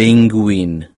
penguin.